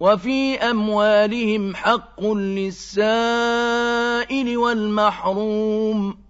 وَفِي أَمْوَالِهِمْ حَقٌّ لِّلسَّائِلِ وَالْمَحْرُومِ.